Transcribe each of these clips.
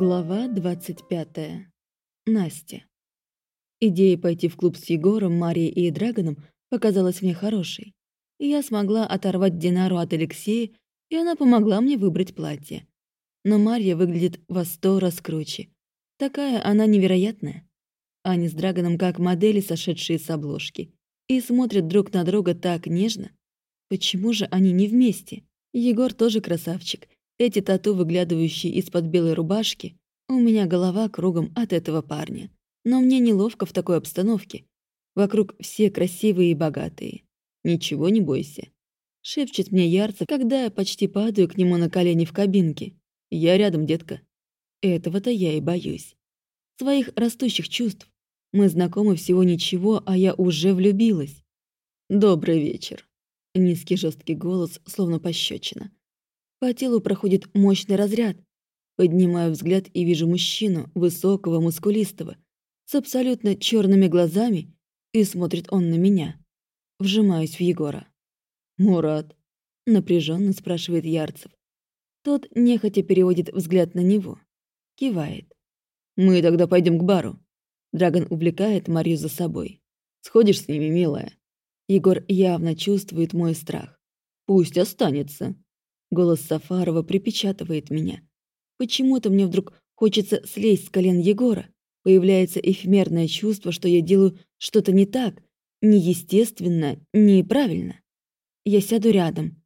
Глава 25. Настя. Идея пойти в клуб с Егором, Марией и Драгоном показалась мне хорошей. Я смогла оторвать Динару от Алексея, и она помогла мне выбрать платье. Но Марья выглядит во сто раз круче. Такая она невероятная. Они с Драгоном как модели, сошедшие с обложки. И смотрят друг на друга так нежно. Почему же они не вместе? Егор тоже красавчик — эти тату, выглядывающие из-под белой рубашки, у меня голова кругом от этого парня. Но мне неловко в такой обстановке. Вокруг все красивые и богатые. Ничего не бойся. Шепчет мне Ярцев, когда я почти падаю к нему на колени в кабинке. Я рядом, детка. Этого-то я и боюсь. Своих растущих чувств. Мы знакомы всего ничего, а я уже влюбилась. Добрый вечер. Низкий жесткий голос, словно пощечина. По телу проходит мощный разряд. Поднимаю взгляд и вижу мужчину, высокого, мускулистого, с абсолютно черными глазами, и смотрит он на меня. Вжимаюсь в Егора. «Мурат?» — напряженно спрашивает Ярцев. Тот нехотя переводит взгляд на него. Кивает. «Мы тогда пойдем к бару». Драгон увлекает Марию за собой. «Сходишь с ними, милая?» Егор явно чувствует мой страх. «Пусть останется», Голос Сафарова припечатывает меня. Почему-то мне вдруг хочется слезть с колен Егора. Появляется эфемерное чувство, что я делаю что-то не так, неестественно, неправильно. Я сяду рядом.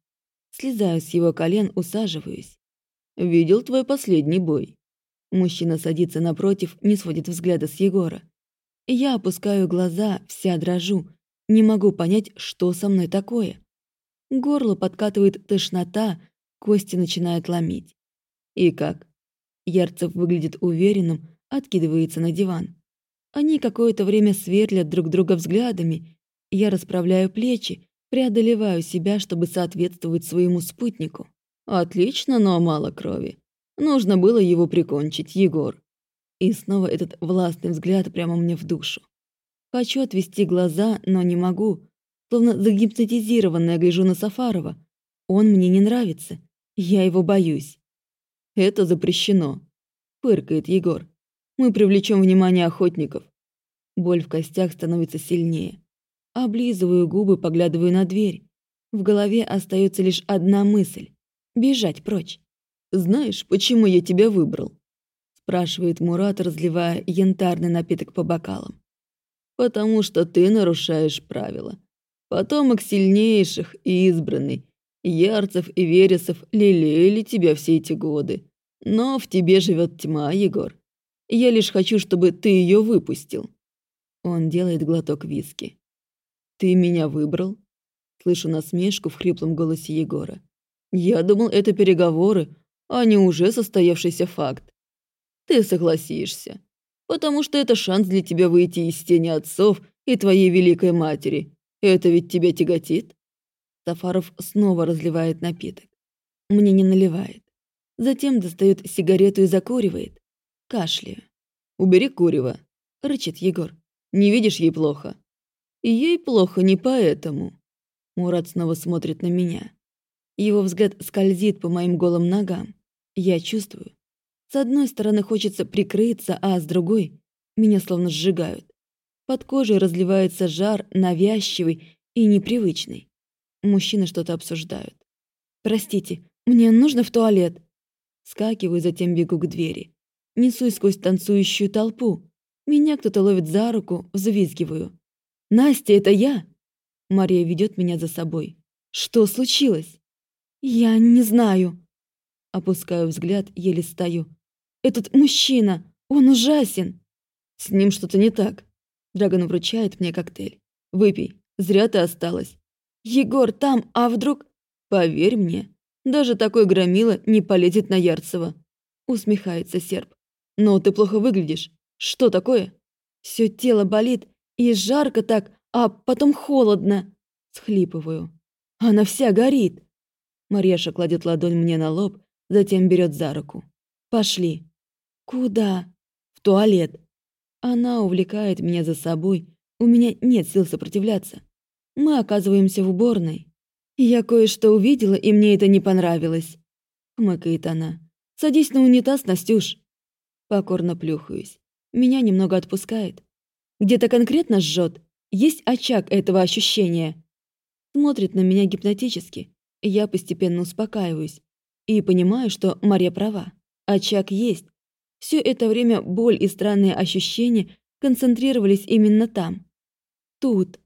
Слезаю с его колен, усаживаюсь. «Видел твой последний бой». Мужчина садится напротив, не сводит взгляда с Егора. Я опускаю глаза, вся дрожу. Не могу понять, что со мной такое. Горло подкатывает тошнота, Кости начинают ломить. И как? Ярцев выглядит уверенным, откидывается на диван. Они какое-то время сверлят друг друга взглядами. Я расправляю плечи, преодолеваю себя, чтобы соответствовать своему спутнику. Отлично, но мало крови. Нужно было его прикончить, Егор. И снова этот властный взгляд прямо мне в душу. Хочу отвести глаза, но не могу. Словно загипнотизированная гляжу на Сафарова. Он мне не нравится. Я его боюсь. Это запрещено. Пыркает Егор. Мы привлечем внимание охотников. Боль в костях становится сильнее. Облизываю губы, поглядываю на дверь. В голове остается лишь одна мысль — бежать прочь. «Знаешь, почему я тебя выбрал?» — спрашивает Мурат, разливая янтарный напиток по бокалам. «Потому что ты нарушаешь правила. Потомок сильнейших и избранный, Ярцев и Вересов лелеяли тебя все эти годы. Но в тебе живет тьма, Егор. Я лишь хочу, чтобы ты ее выпустил. Он делает глоток виски. Ты меня выбрал? Слышу насмешку в хриплом голосе Егора. Я думал, это переговоры, а не уже состоявшийся факт. Ты согласишься, потому что это шанс для тебя выйти из тени отцов и твоей великой матери. Это ведь тебя тяготит? Сафаров снова разливает напиток. Мне не наливает. Затем достает сигарету и закуривает. Кашляю. «Убери курево», — рычит Егор. «Не видишь, ей плохо». «Ей плохо не поэтому». Мурат снова смотрит на меня. Его взгляд скользит по моим голым ногам. Я чувствую. С одной стороны хочется прикрыться, а с другой меня словно сжигают. Под кожей разливается жар, навязчивый и непривычный. Мужчины что-то обсуждают. «Простите, мне нужно в туалет». Скакиваю, затем бегу к двери. Несусь сквозь танцующую толпу. Меня кто-то ловит за руку, взвизгиваю. «Настя, это я!» Мария ведет меня за собой. «Что случилось?» «Я не знаю». Опускаю взгляд, еле стою. «Этот мужчина, он ужасен!» «С ним что-то не так». Драгон вручает мне коктейль. «Выпей, зря ты осталась. Егор там, а вдруг... Поверь мне, даже такой громила не полезет на Ярцева. Усмехается серп. Но ты плохо выглядишь. Что такое? Все тело болит, и жарко так, а потом холодно. Схлипываю. Она вся горит. Марьяша кладет ладонь мне на лоб, затем берет за руку. Пошли. Куда? В туалет. Она увлекает меня за собой. У меня нет сил сопротивляться. Мы оказываемся в уборной. Я кое-что увидела, и мне это не понравилось. Хмыкает она. Садись на унитаз, Настюш. Покорно плюхаюсь. Меня немного отпускает. Где-то конкретно жжет. Есть очаг этого ощущения. Смотрит на меня гипнотически. Я постепенно успокаиваюсь. И понимаю, что Мария права. Очаг есть. Все это время боль и странные ощущения концентрировались именно там. Тут.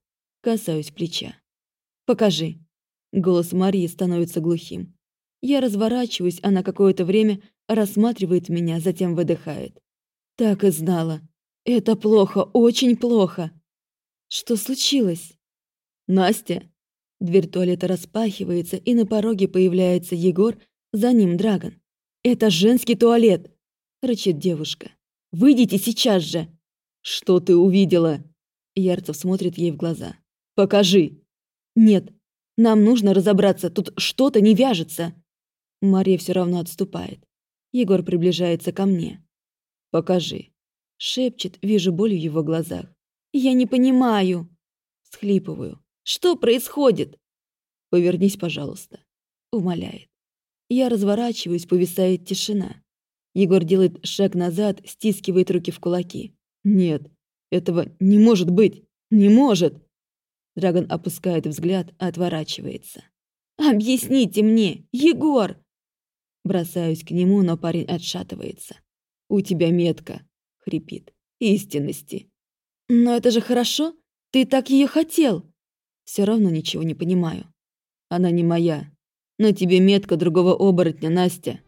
Касаюсь плеча. «Покажи». Голос Марии становится глухим. Я разворачиваюсь, она какое-то время рассматривает меня, затем выдыхает. Так и знала. Это плохо, очень плохо. Что случилось? Настя. Дверь туалета распахивается, и на пороге появляется Егор, за ним Драгон. «Это женский туалет!» — рычит девушка. «Выйдите сейчас же!» «Что ты увидела?» Ярцев смотрит ей в глаза. «Покажи!» «Нет, нам нужно разобраться, тут что-то не вяжется!» Мария все равно отступает. Егор приближается ко мне. «Покажи!» Шепчет, вижу боль в его глазах. «Я не понимаю!» Схлипываю. «Что происходит?» «Повернись, пожалуйста», — умоляет. Я разворачиваюсь, повисает тишина. Егор делает шаг назад, стискивает руки в кулаки. «Нет, этого не может быть! Не может!» Драгон опускает взгляд, отворачивается. «Объясните мне, Егор!» Бросаюсь к нему, но парень отшатывается. «У тебя метка!» — хрипит. «Истинности!» «Но это же хорошо! Ты так ее хотел!» Все равно ничего не понимаю. Она не моя, но тебе метка другого оборотня, Настя.